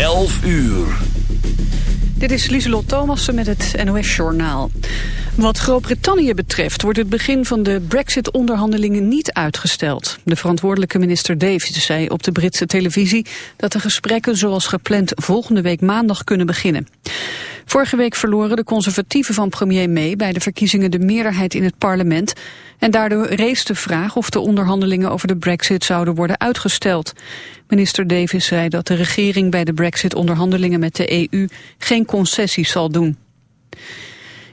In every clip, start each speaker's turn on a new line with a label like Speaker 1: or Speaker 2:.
Speaker 1: 11 uur.
Speaker 2: Dit is Lieselot Thomassen met het NOS-journaal. Wat Groot-Brittannië betreft wordt het begin van de brexit-onderhandelingen niet uitgesteld. De verantwoordelijke minister Davis zei op de Britse televisie dat de gesprekken zoals gepland volgende week maandag kunnen beginnen. Vorige week verloren de conservatieven van premier May bij de verkiezingen de meerderheid in het parlement. En daardoor rees de vraag of de onderhandelingen over de brexit zouden worden uitgesteld. Minister Davis zei dat de regering bij de brexit-onderhandelingen met de EU geen concessies zal doen.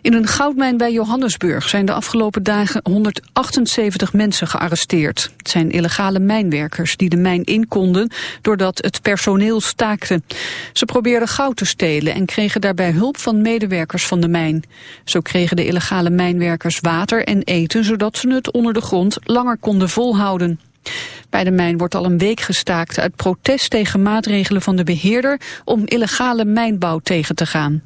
Speaker 2: In een goudmijn bij Johannesburg zijn de afgelopen dagen 178 mensen gearresteerd. Het zijn illegale mijnwerkers die de mijn in konden doordat het personeel staakte. Ze probeerden goud te stelen en kregen daarbij hulp van medewerkers van de mijn. Zo kregen de illegale mijnwerkers water en eten zodat ze het onder de grond langer konden volhouden. Bij de mijn wordt al een week gestaakt uit protest tegen maatregelen van de beheerder om illegale mijnbouw tegen te gaan.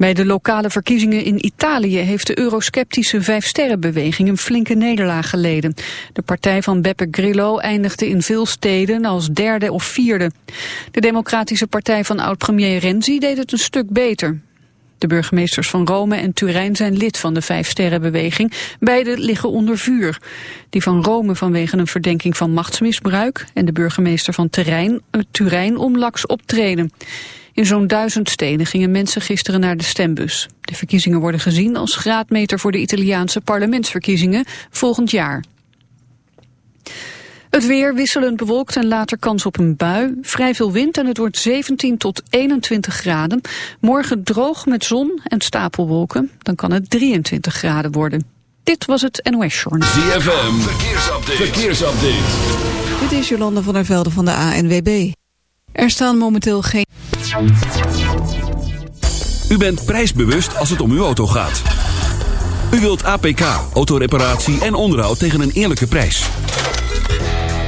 Speaker 2: Bij de lokale verkiezingen in Italië heeft de eurosceptische Vijfsterrenbeweging een flinke nederlaag geleden. De partij van Beppe Grillo eindigde in veel steden als derde of vierde. De democratische partij van oud-premier Renzi deed het een stuk beter. De burgemeesters van Rome en Turijn zijn lid van de Vijfsterrenbeweging. Beide liggen onder vuur. Die van Rome vanwege een verdenking van machtsmisbruik... en de burgemeester van Turijn, uh, Turijn om laks optreden. In zo'n duizend steden gingen mensen gisteren naar de stembus. De verkiezingen worden gezien als graadmeter voor de Italiaanse parlementsverkiezingen volgend jaar. Het weer wisselend bewolkt en later kans op een bui. Vrij veel wind en het wordt 17 tot 21 graden. Morgen droog met zon en stapelwolken. Dan kan het 23 graden worden. Dit was het NOS Journal.
Speaker 1: ZFM, verkeersupdate. verkeersupdate.
Speaker 3: Dit is Jolanda van der Velde van de ANWB. Er staan momenteel geen...
Speaker 1: U bent prijsbewust als het om uw auto gaat. U wilt APK, autoreparatie en onderhoud tegen een eerlijke prijs.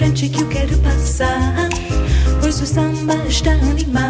Speaker 4: Frente que eu quero passar. Pois o samba está animado.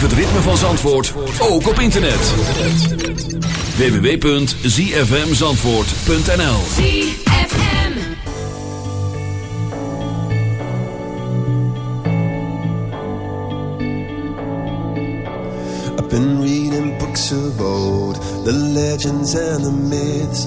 Speaker 1: beleef het ritme van Zandvoort ook op internet. www.zfmzandvoort.nl
Speaker 5: ZFM
Speaker 6: I've been reading books of old The legends and the myths.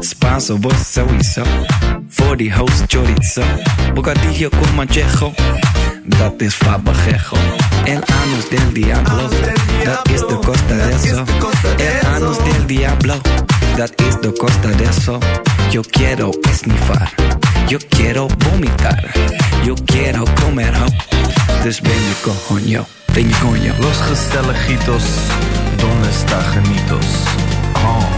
Speaker 7: Spanso, vos sowieso. Voor die host chorizo. Bocadillo con manchejo. Dat is fabajejo. El anus del diablo. Dat is de costa de eso. El anus del diablo. Dat is de costa de eso. Yo quiero esnifar. Yo quiero vomitar. Yo quiero comer ho. Dus ben je coño. Ben je coño.
Speaker 8: Los gezelligitos, donde está genitos? Oh.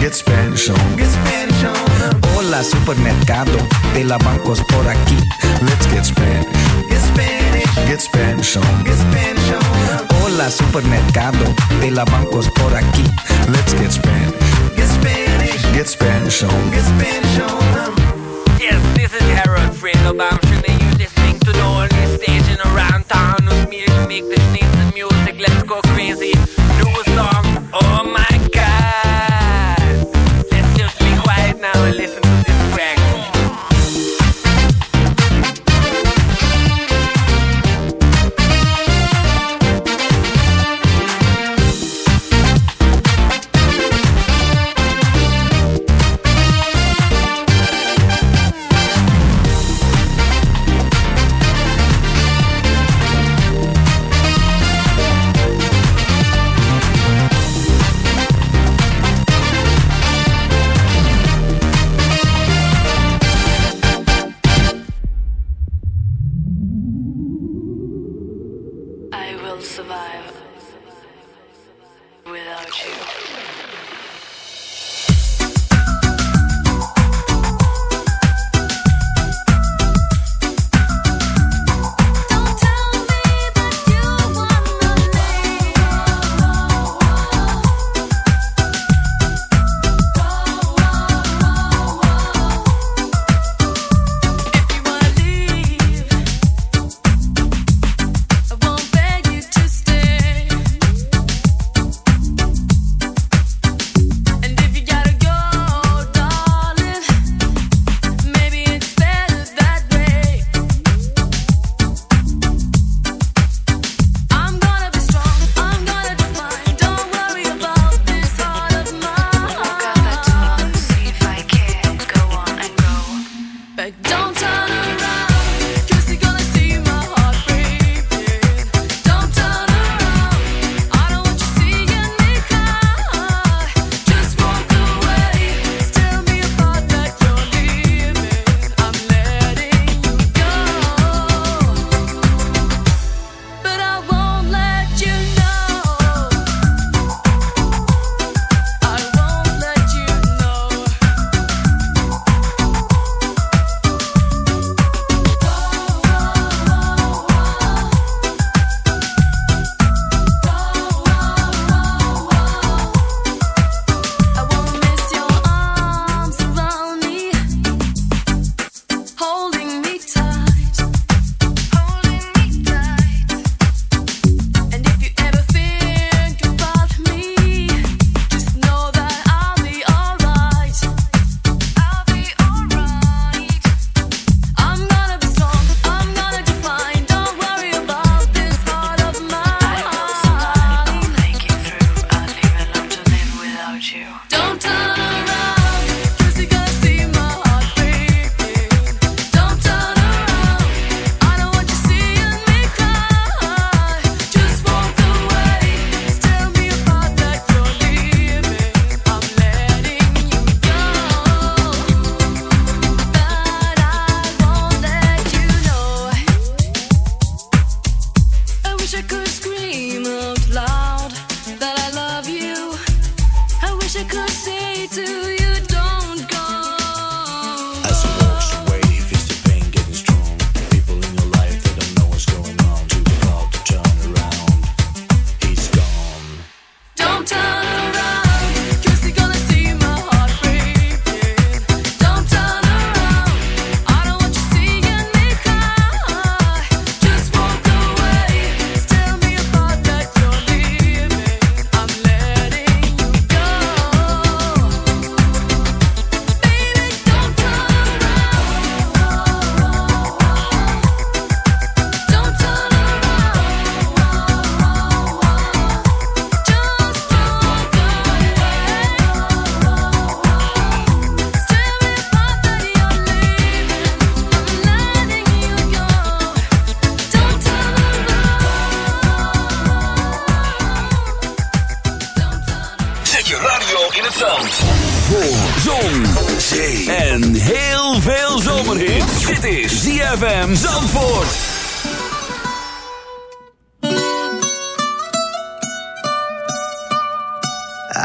Speaker 7: Get Spanish on. Get Spanish on. Hola supermercado de la bancos por aquí. Let's get Spanish. Get Spanish. Get Spanish on. Get Spanish on. Hola supermercado de la bancos por aquí. Let's get Spanish. Get Spanish. Get Spanish on. Get Spanish on.
Speaker 9: Yes, this is Harold Fredo Bamshin and you're listening to the only station around town with me to make the sneeze music. Let's go crazy.
Speaker 1: emoji.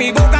Speaker 10: Mi boca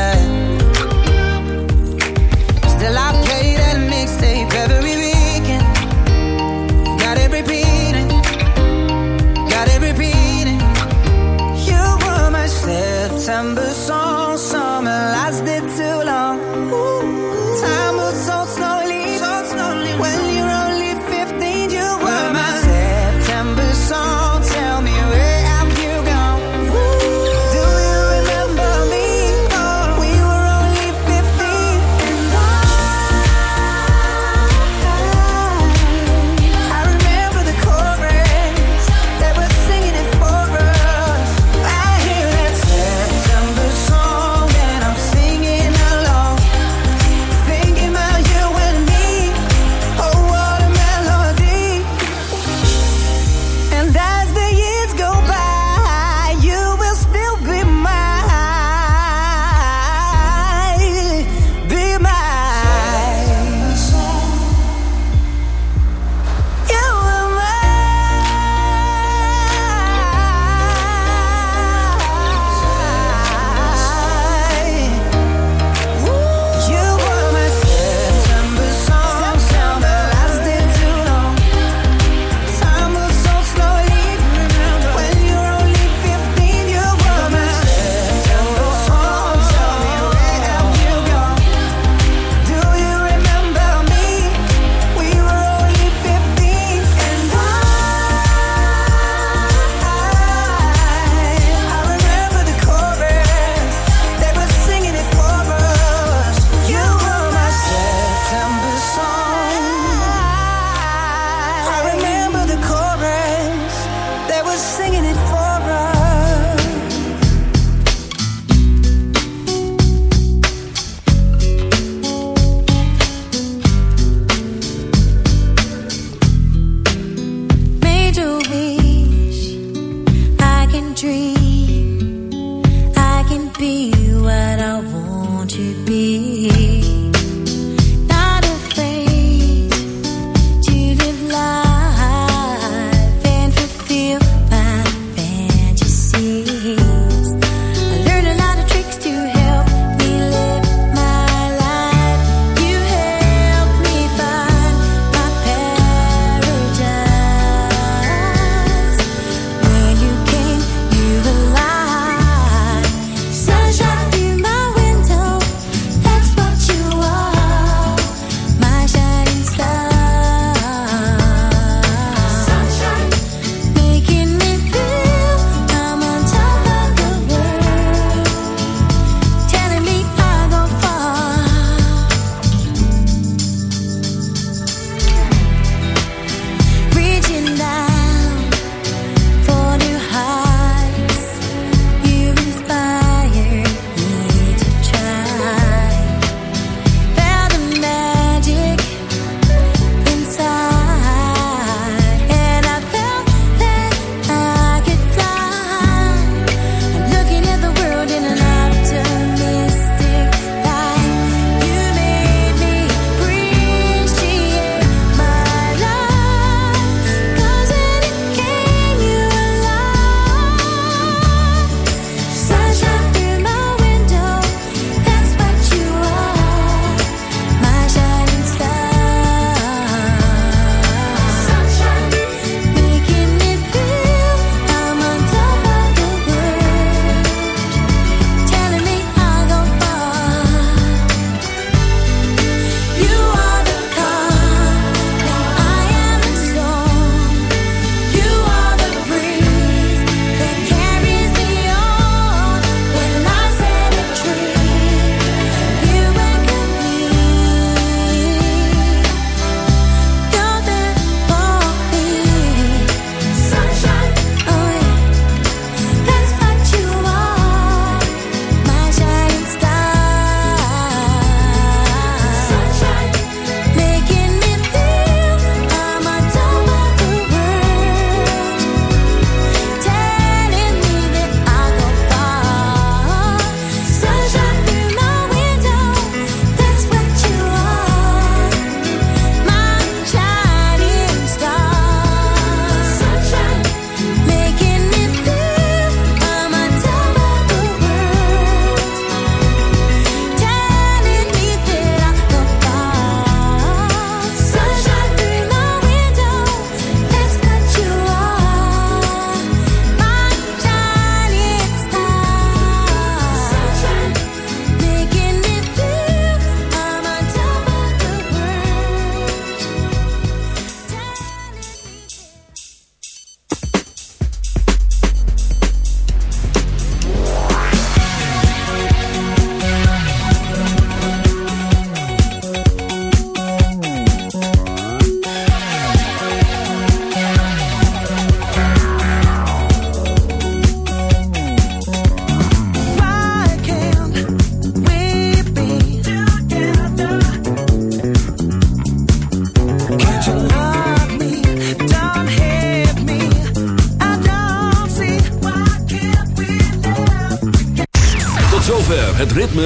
Speaker 11: September.